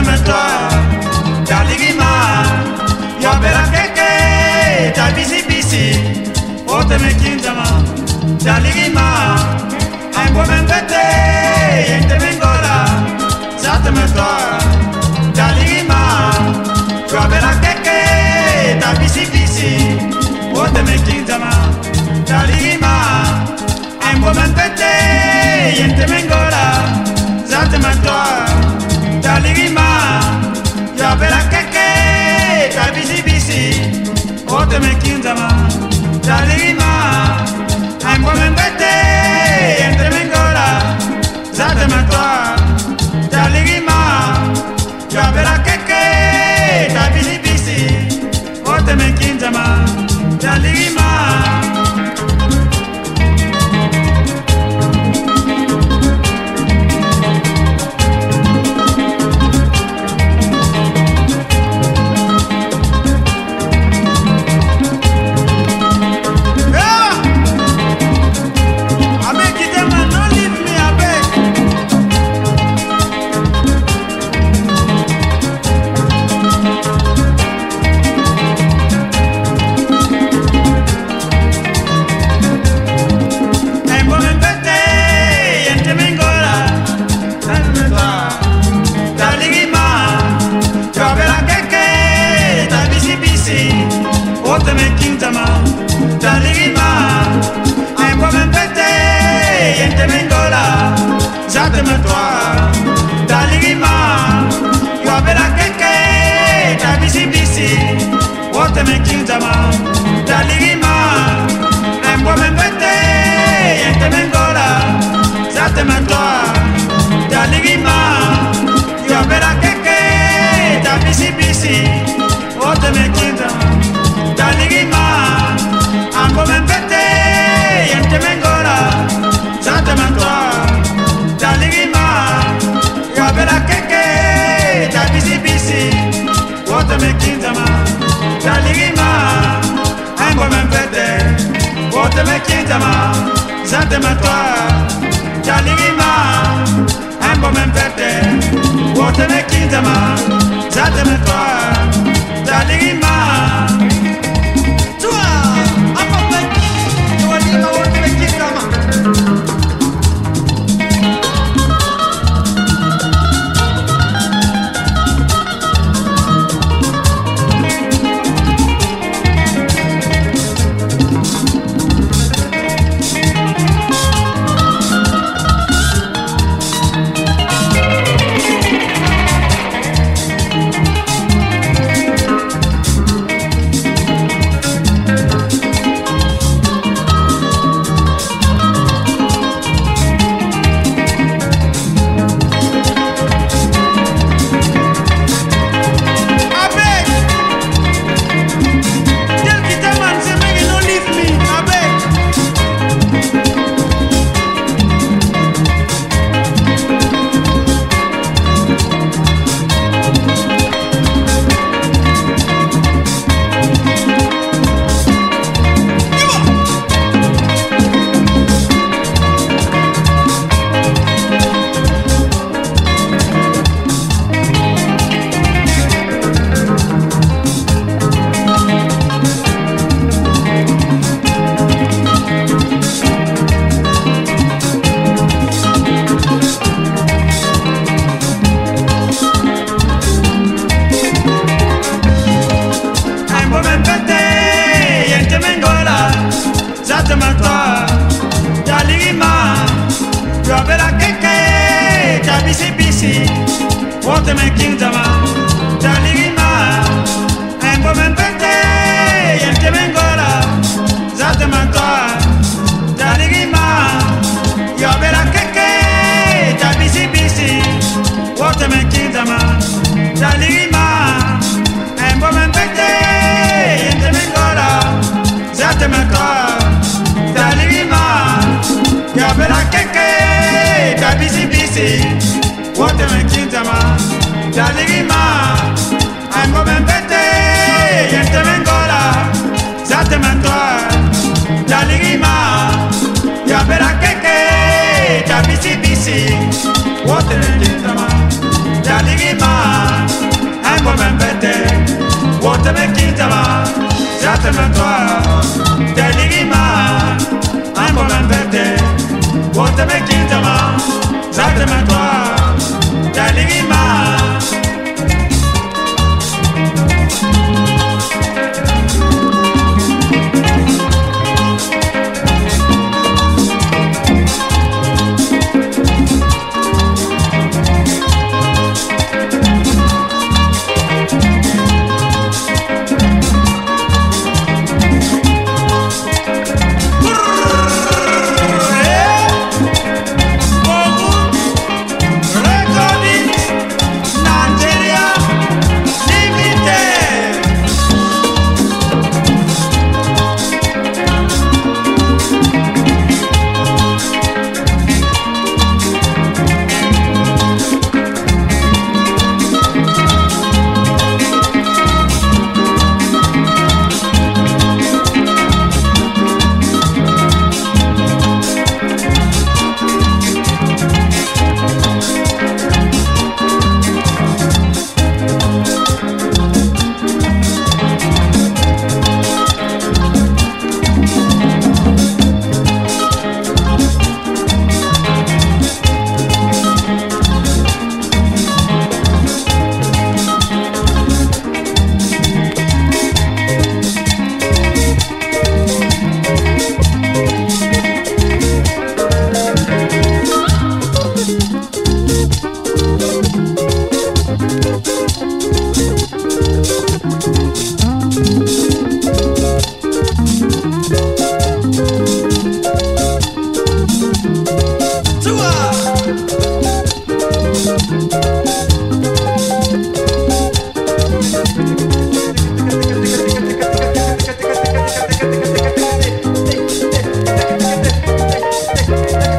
tɛmɛtɔ jaligi ma. Yɔbɛra kɛkɛ ta bisibisi o tɛmɛ kin dama jaligi ma a gɔmɛnpɛtɛ yen tɛmɛ dɔ la sa tɛmɛtɔ jaligi ma. Yɔbɛra kɛkɛ ta bisibisi o tɛmɛ kin dama jaligi ma a gɔmɛnpɛtɛ yen tɛmɛ dɔ la sa. Antoine, Dalirima, Rabela Keke, da Bisi Bisi, Watermekinzama, Dalirima, Angomempete, Watermekinzama, Zantematoa, Dalirima, Angomempete, Watermekinzama, Zantematoa, Dalirima. se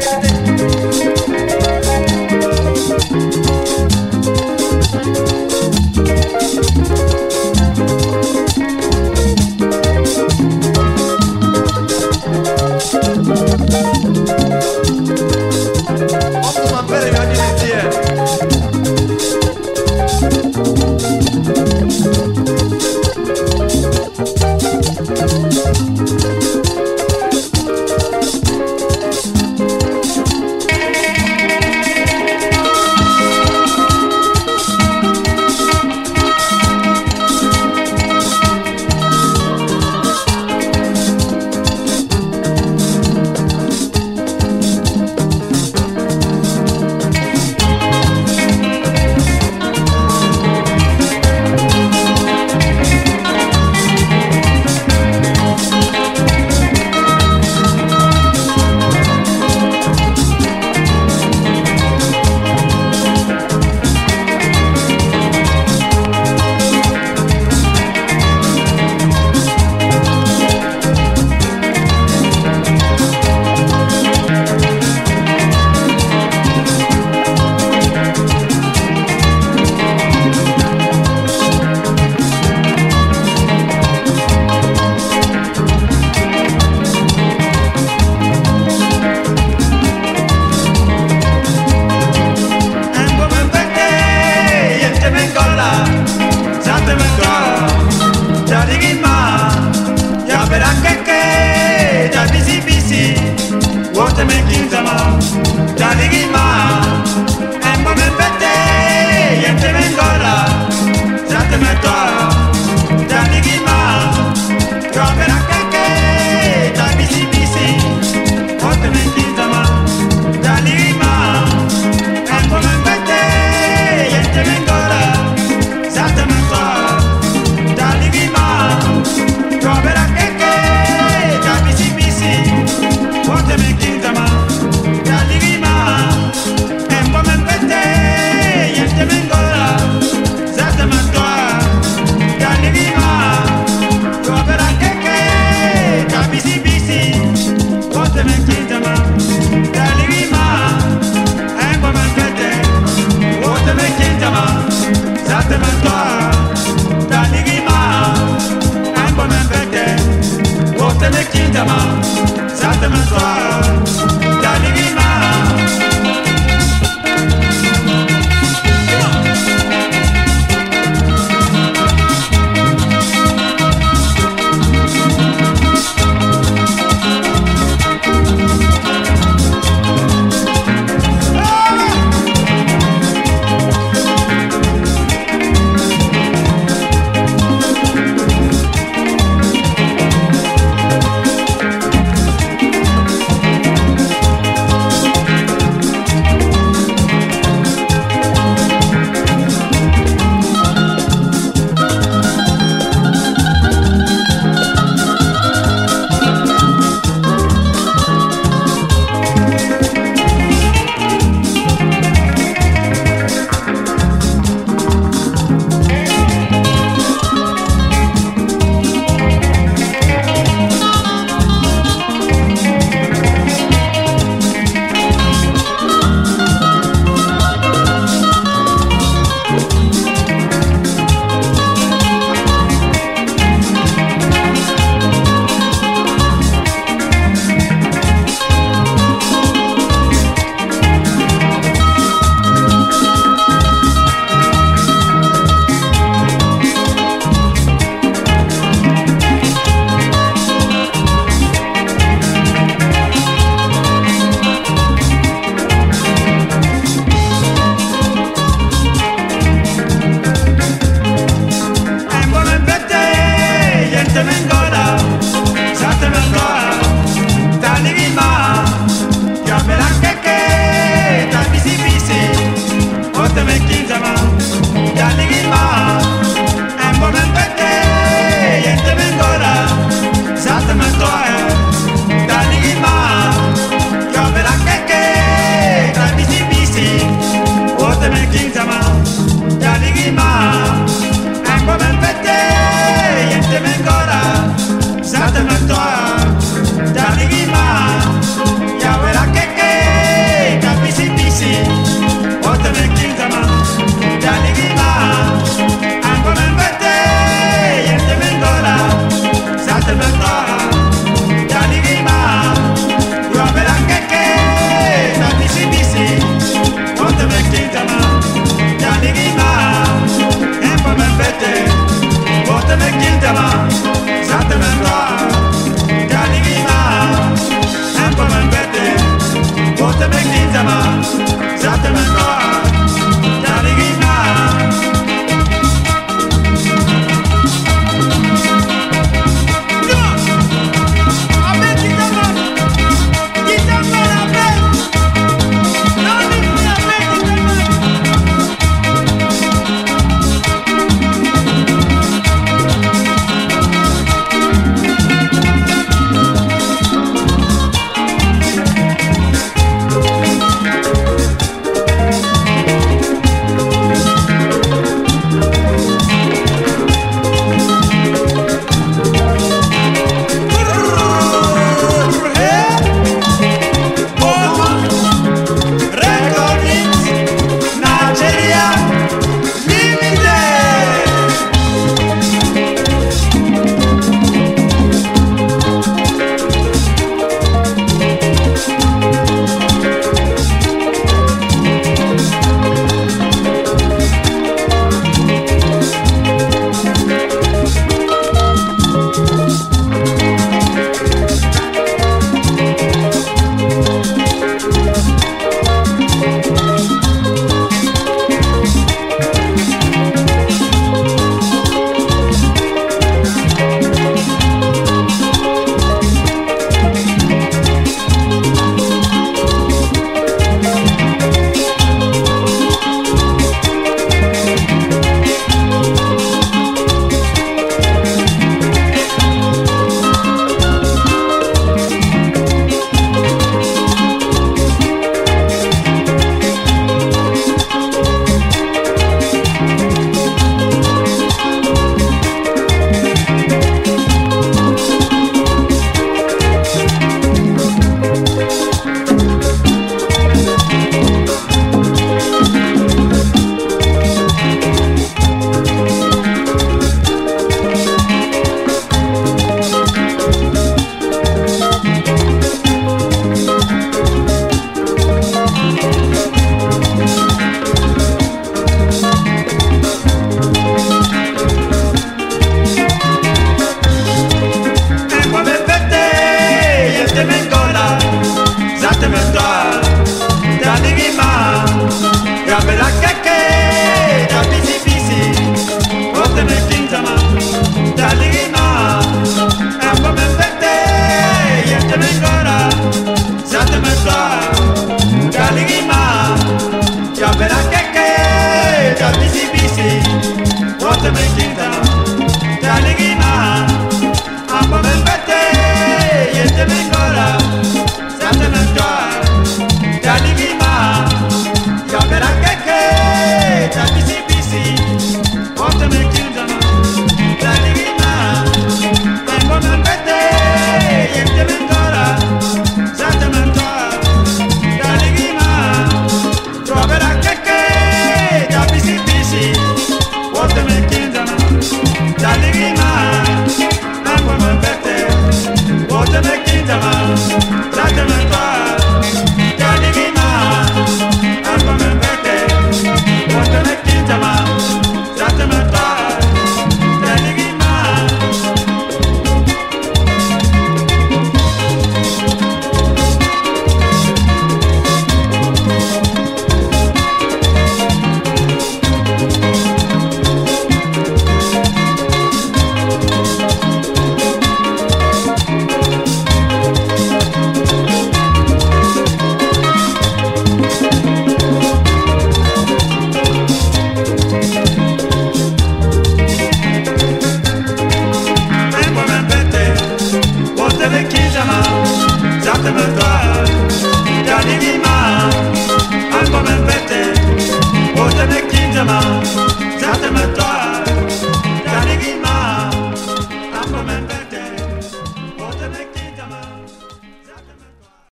Yeah.